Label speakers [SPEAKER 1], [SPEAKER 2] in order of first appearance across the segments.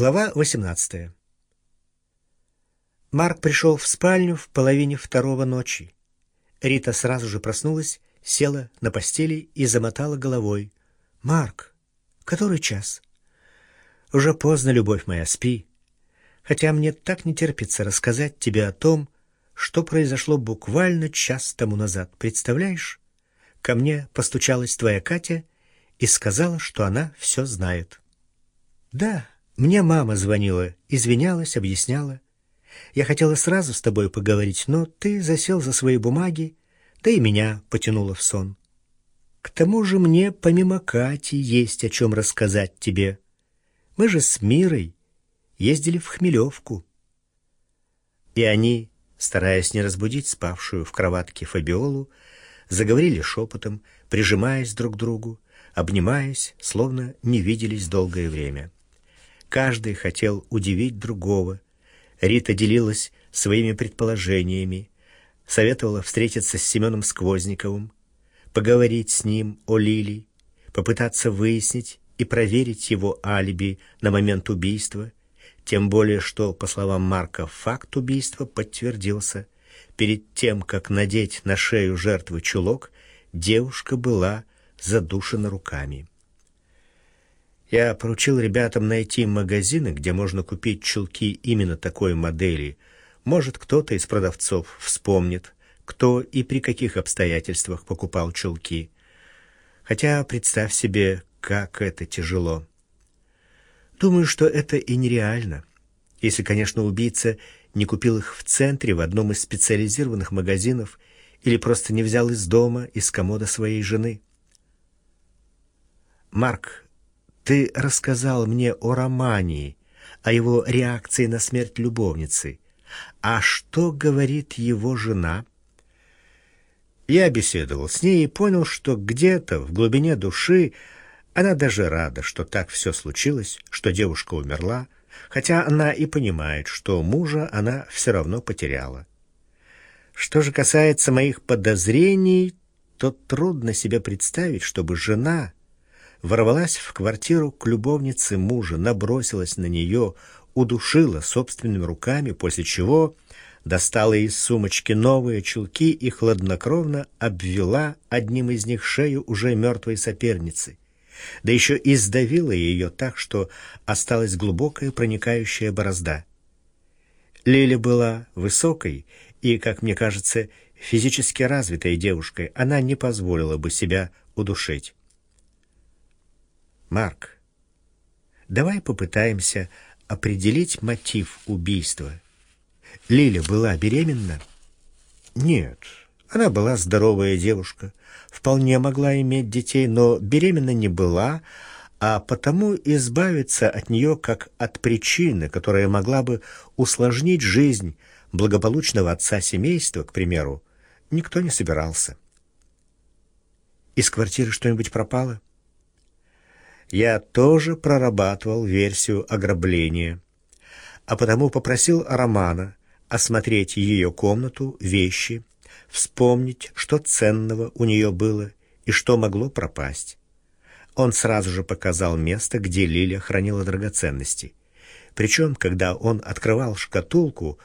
[SPEAKER 1] Глава 18. Марк пришел в спальню в половине второго ночи. Рита сразу же проснулась, села на постели и замотала головой. «Марк, который час?» «Уже поздно, любовь моя, спи. Хотя мне так не терпится рассказать тебе о том, что произошло буквально час тому назад. Представляешь? Ко мне постучалась твоя Катя и сказала, что она все знает». «Да». Мне мама звонила, извинялась, объясняла. Я хотела сразу с тобой поговорить, но ты засел за свои бумаги, да и меня потянуло в сон. К тому же мне, помимо Кати, есть о чем рассказать тебе. Мы же с Мирой ездили в Хмелевку. И они, стараясь не разбудить спавшую в кроватке Фабиолу, заговорили шепотом, прижимаясь друг к другу, обнимаясь, словно не виделись долгое время. Каждый хотел удивить другого. Рита делилась своими предположениями, советовала встретиться с Семеном Сквозниковым, поговорить с ним о Лили, попытаться выяснить и проверить его алиби на момент убийства, тем более что, по словам Марка, факт убийства подтвердился. Перед тем, как надеть на шею жертвы чулок, девушка была задушена руками. Я поручил ребятам найти магазины, где можно купить чулки именно такой модели. Может, кто-то из продавцов вспомнит, кто и при каких обстоятельствах покупал чулки. Хотя представь себе, как это тяжело. Думаю, что это и нереально. Если, конечно, убийца не купил их в центре в одном из специализированных магазинов или просто не взял из дома, из комода своей жены. Марк ты рассказал мне о романе, о его реакции на смерть любовницы. А что говорит его жена? Я беседовал с ней и понял, что где-то в глубине души она даже рада, что так все случилось, что девушка умерла, хотя она и понимает, что мужа она все равно потеряла. Что же касается моих подозрений, то трудно себе представить, чтобы жена ворвалась в квартиру к любовнице мужа, набросилась на нее, удушила собственными руками, после чего достала из сумочки новые чулки и хладнокровно обвела одним из них шею уже мертвой соперницы. Да еще и сдавила ее так, что осталась глубокая проникающая борозда. Лиля была высокой и, как мне кажется, физически развитой девушкой. Она не позволила бы себя удушить. Марк, давай попытаемся определить мотив убийства. Лиля была беременна? Нет, она была здоровая девушка, вполне могла иметь детей, но беременна не была, а потому избавиться от нее как от причины, которая могла бы усложнить жизнь благополучного отца семейства, к примеру, никто не собирался. Из квартиры что-нибудь пропало? Я тоже прорабатывал версию ограбления, а потому попросил Романа осмотреть ее комнату, вещи, вспомнить, что ценного у нее было и что могло пропасть. Он сразу же показал место, где Лиля хранила драгоценности. Причем, когда он открывал шкатулку,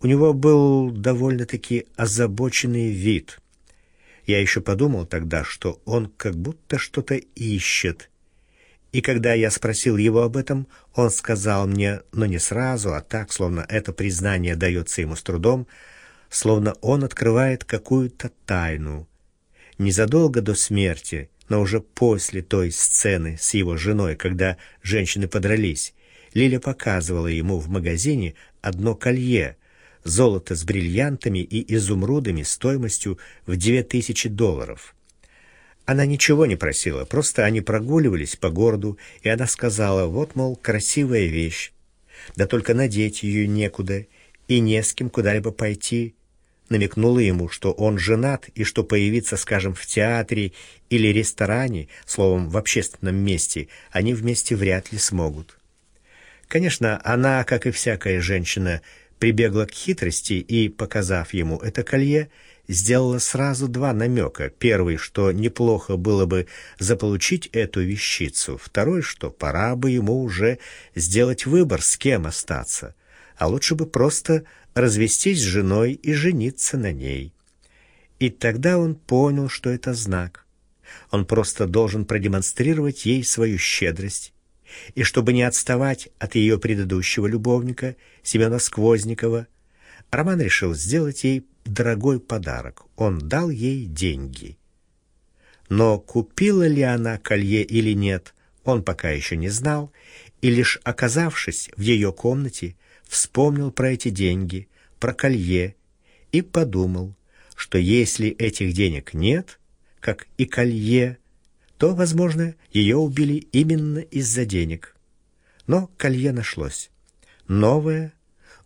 [SPEAKER 1] у него был довольно-таки озабоченный вид. Я еще подумал тогда, что он как будто что-то ищет, и когда я спросил его об этом, он сказал мне, но не сразу, а так, словно это признание дается ему с трудом, словно он открывает какую-то тайну. Незадолго до смерти, но уже после той сцены с его женой, когда женщины подрались, Лиля показывала ему в магазине одно колье, золото с бриллиантами и изумрудами стоимостью в две тысячи долларов. Она ничего не просила, просто они прогуливались по городу, и она сказала, вот, мол, красивая вещь, да только надеть ее некуда и не с кем куда-либо пойти. Намекнула ему, что он женат и что появиться, скажем, в театре или ресторане, словом, в общественном месте, они вместе вряд ли смогут. Конечно, она, как и всякая женщина, прибегла к хитрости и, показав ему это колье, сделала сразу два намека. Первый, что неплохо было бы заполучить эту вещицу. Второй, что пора бы ему уже сделать выбор, с кем остаться. А лучше бы просто развестись с женой и жениться на ней. И тогда он понял, что это знак. Он просто должен продемонстрировать ей свою щедрость. И чтобы не отставать от ее предыдущего любовника, Семена Сквозникова, Роман решил сделать ей дорогой подарок. Он дал ей деньги. Но купила ли она колье или нет, он пока еще не знал, и лишь оказавшись в ее комнате, вспомнил про эти деньги, про колье и подумал, что если этих денег нет, как и колье, то, возможно, ее убили именно из-за денег. Но колье нашлось. Новое,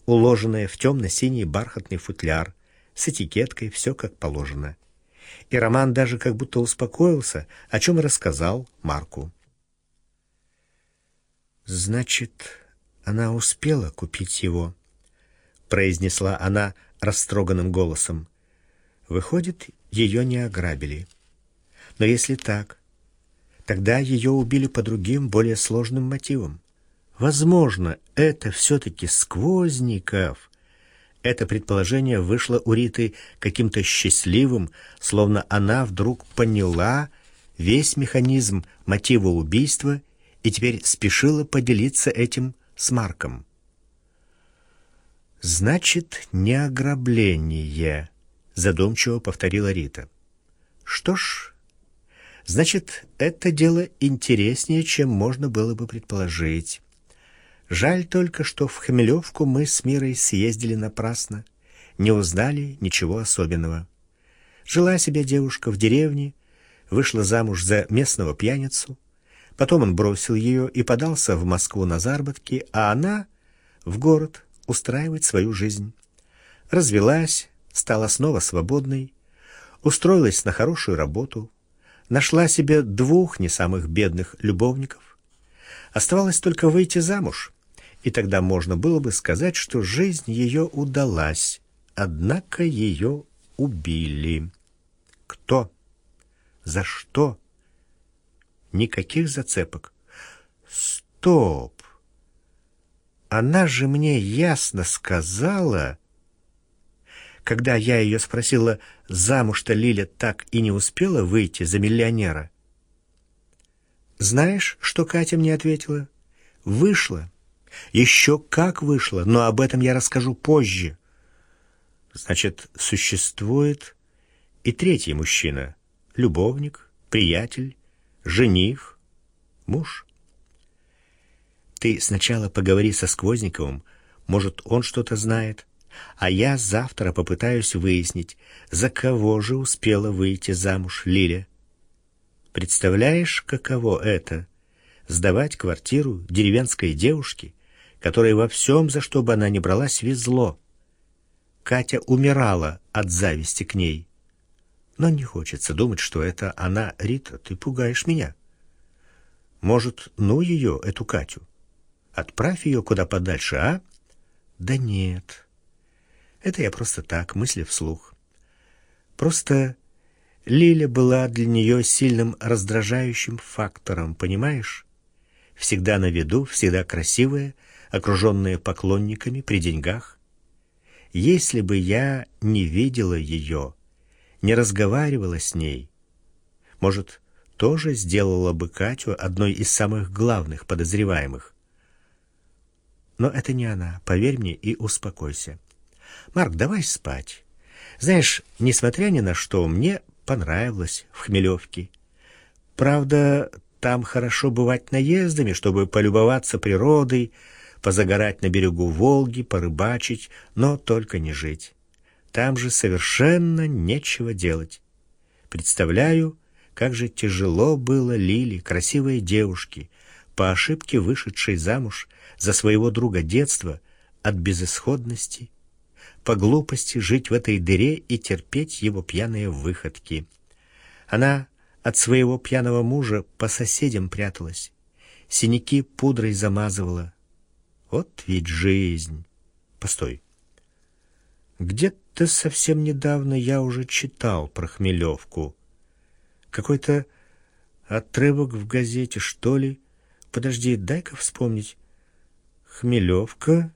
[SPEAKER 1] уложенное в темно-синий бархатный футляр, с этикеткой, все как положено. И Роман даже как будто успокоился, о чем рассказал Марку. «Значит, она успела купить его?» — произнесла она растроганным голосом. «Выходит, ее не ограбили. Но если так, тогда ее убили по другим, более сложным мотивам. Возможно, это все-таки Сквозников». Это предположение вышло у Риты каким-то счастливым, словно она вдруг поняла весь механизм мотива убийства и теперь спешила поделиться этим с Марком. «Значит, не ограбление», — задумчиво повторила Рита. «Что ж, значит, это дело интереснее, чем можно было бы предположить». Жаль только, что в Хмелевку мы с Мирой съездили напрасно, не узнали ничего особенного. Жила себе девушка в деревне, вышла замуж за местного пьяницу, потом он бросил ее и подался в Москву на заработки, а она в город устраивать свою жизнь. Развелась, стала снова свободной, устроилась на хорошую работу, нашла себе двух не самых бедных любовников. Оставалось только выйти замуж, и тогда можно было бы сказать, что жизнь ее удалась, однако ее убили. Кто? За что? Никаких зацепок. Стоп! Она же мне ясно сказала... Когда я ее спросила, замуж-то Лиля так и не успела выйти за миллионера. Знаешь, что Катя мне ответила? Вышла. Еще как вышло, но об этом я расскажу позже. Значит, существует и третий мужчина. Любовник, приятель, жених, муж. Ты сначала поговори со Сквозниковым, может, он что-то знает, а я завтра попытаюсь выяснить, за кого же успела выйти замуж Лиля. Представляешь, каково это — сдавать квартиру деревенской девушке, которой во всем, за что бы она ни бралась, везло. Катя умирала от зависти к ней. Но не хочется думать, что это она, Рита, ты пугаешь меня. Может, ну ее, эту Катю? Отправь ее куда подальше, а? Да нет. Это я просто так, мысли вслух. Просто Лиля была для нее сильным раздражающим фактором, понимаешь? Всегда на виду, всегда красивая, окруженная поклонниками при деньгах. Если бы я не видела ее, не разговаривала с ней, может, тоже сделала бы Катю одной из самых главных подозреваемых. Но это не она, поверь мне и успокойся. Марк, давай спать. Знаешь, несмотря ни на что, мне понравилось в Хмелевке. Правда, там хорошо бывать наездами, чтобы полюбоваться природой, позагорать на берегу Волги, порыбачить, но только не жить. Там же совершенно нечего делать. Представляю, как же тяжело было Лили, красивой девушке, по ошибке вышедшей замуж за своего друга детства от безысходности, по глупости жить в этой дыре и терпеть его пьяные выходки. Она от своего пьяного мужа по соседям пряталась, синяки пудрой замазывала, вот ведь жизнь. Постой. Где-то совсем недавно я уже читал про Хмелевку. Какой-то отрывок в газете, что ли? Подожди, дай-ка вспомнить. Хмелевка,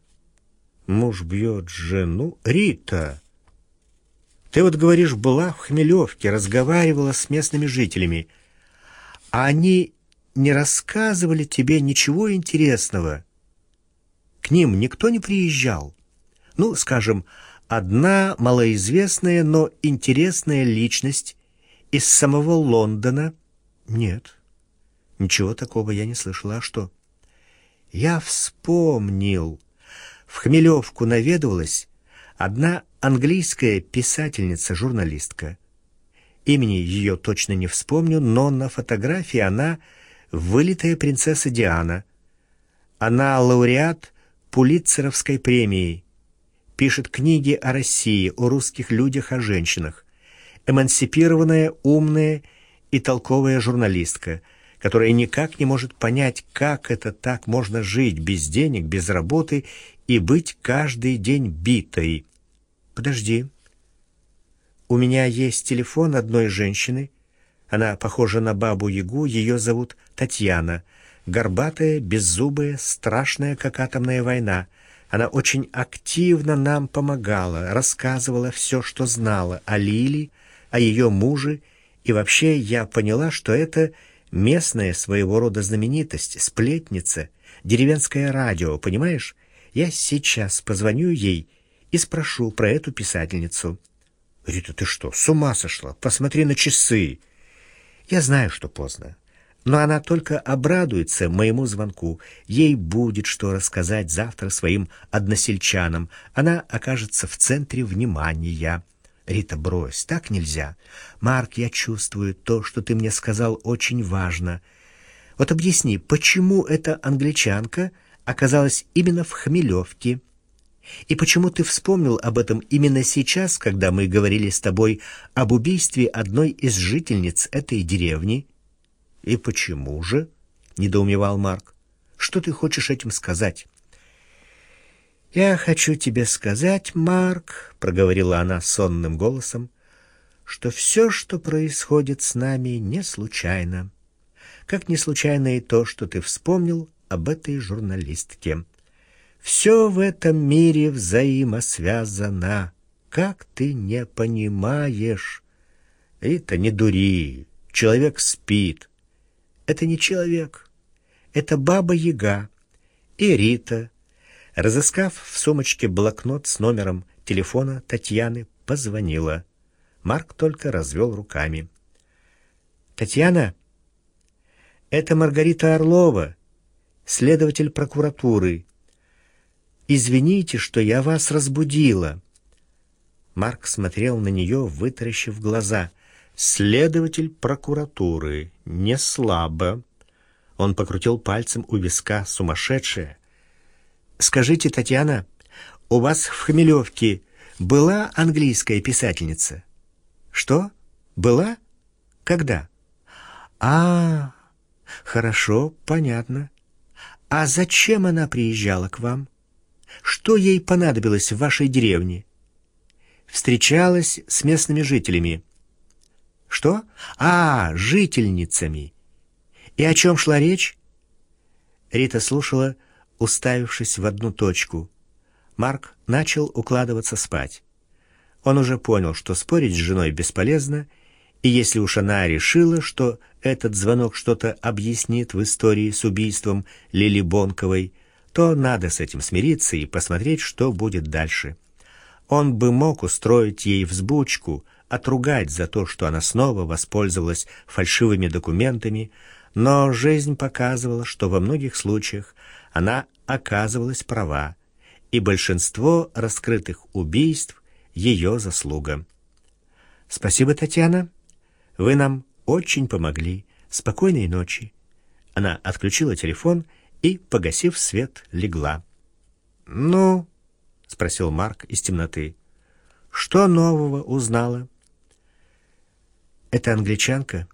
[SPEAKER 1] муж бьет жену. Рита! Ты вот говоришь, была в Хмелевке, разговаривала с местными жителями. А они не рассказывали тебе ничего интересного? К ним никто не приезжал? Ну, скажем, одна малоизвестная, но интересная личность из самого Лондона? Нет, ничего такого я не слышала. А что? Я вспомнил. В Хмелевку наведывалась одна английская писательница-журналистка. Имени ее точно не вспомню, но на фотографии она вылитая принцесса Диана. Она лауреат Пулитцеровской премии пишет книги о России, о русских людях, о женщинах. Эмансипированная, умная и толковая журналистка, которая никак не может понять, как это так можно жить без денег, без работы и быть каждый день битой. Подожди. У меня есть телефон одной женщины. Она похожа на бабу-ягу, ее зовут Татьяна. Горбатая, беззубая, страшная, как атомная война — она очень активно нам помогала, рассказывала все, что знала о Лиле, о ее муже, и вообще я поняла, что это местная своего рода знаменитость, сплетница, деревенское радио, понимаешь? Я сейчас позвоню ей и спрошу про эту писательницу. Рита, ты что, с ума сошла? Посмотри на часы. Я знаю, что поздно. Но она только обрадуется моему звонку. Ей будет что рассказать завтра своим односельчанам. Она окажется в центре внимания. Рита, брось, так нельзя. Марк, я чувствую, то, что ты мне сказал, очень важно. Вот объясни, почему эта англичанка оказалась именно в Хмелевке? И почему ты вспомнил об этом именно сейчас, когда мы говорили с тобой об убийстве одной из жительниц этой деревни? «И почему же?» — недоумевал Марк. «Что ты хочешь этим сказать?» «Я хочу тебе сказать, Марк», — проговорила она сонным голосом, «что все, что происходит с нами, не случайно. Как не случайно и то, что ты вспомнил об этой журналистке. Все в этом мире взаимосвязано. Как ты не понимаешь?» «Это не дури. Человек спит. Это не человек. Это баба-яга. И Рита, разыскав в сумочке блокнот с номером телефона Татьяны, позвонила. Марк только развел руками. «Татьяна, это Маргарита Орлова, следователь прокуратуры. Извините, что я вас разбудила». Марк смотрел на нее, вытаращив глаза. Следователь прокуратуры. Не слабо. Он покрутил пальцем у виска. Сумасшедшая. «Скажите, Татьяна, у вас в Хмелевке была английская писательница?» «Что? Была? Когда?» «А, хорошо, понятно. А зачем она приезжала к вам? Что ей понадобилось в вашей деревне?» «Встречалась с местными жителями». Что? А, жительницами. И о чем шла речь? Рита слушала, уставившись в одну точку. Марк начал укладываться спать. Он уже понял, что спорить с женой бесполезно, и если уж она решила, что этот звонок что-то объяснит в истории с убийством Лили Бонковой, то надо с этим смириться и посмотреть, что будет дальше. Он бы мог устроить ей взбучку — отругать за то, что она снова воспользовалась фальшивыми документами, но жизнь показывала, что во многих случаях она оказывалась права, и большинство раскрытых убийств — ее заслуга. «Спасибо, Татьяна. Вы нам очень помогли. Спокойной ночи». Она отключила телефон и, погасив свет, легла. «Ну?» — спросил Марк из темноты. «Что нового узнала?» Эта англичанка,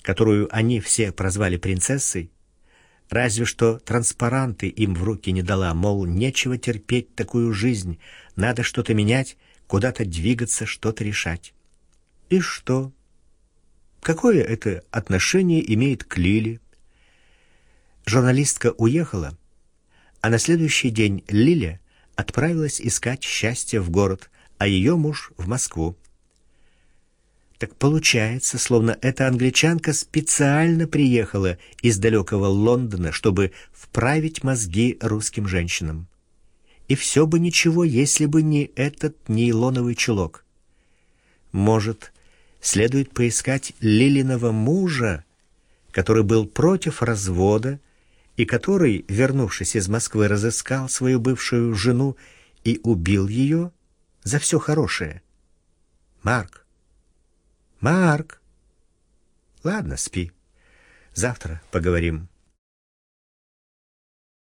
[SPEAKER 1] которую они все прозвали принцессой, разве что транспаранты им в руки не дала, мол, нечего терпеть такую жизнь, надо что-то менять, куда-то двигаться, что-то решать. И что? Какое это отношение имеет к Лиле? Журналистка уехала, а на следующий день Лиля отправилась искать счастье в город, а ее муж в Москву. Так получается, словно эта англичанка специально приехала из далекого Лондона, чтобы вправить мозги русским женщинам. И все бы ничего, если бы не этот нейлоновый чулок. Может, следует поискать Лилиного мужа, который был против развода и который, вернувшись из Москвы, разыскал свою бывшую жену и убил ее за все хорошее. Марк, Марк. Ладно, спи. Завтра поговорим.